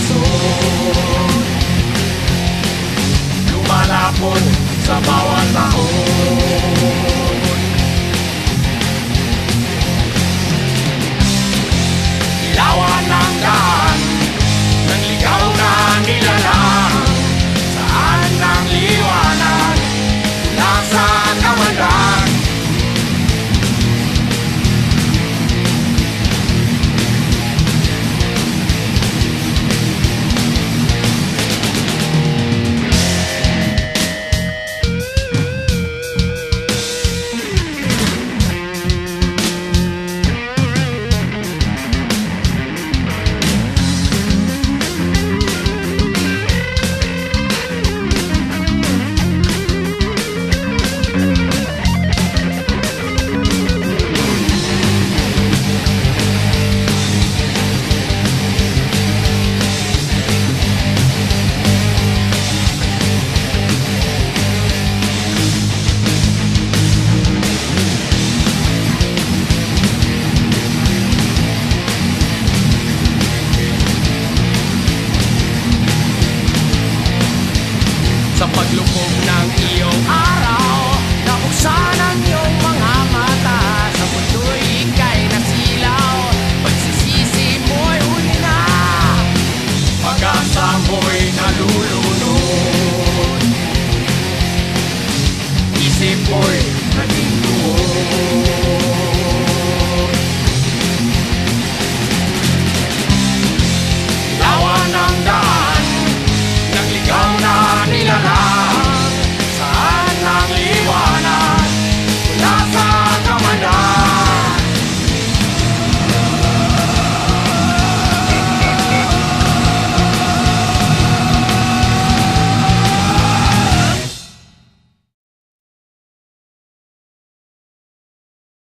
razon Lumalapon sa bawat taon. lo con un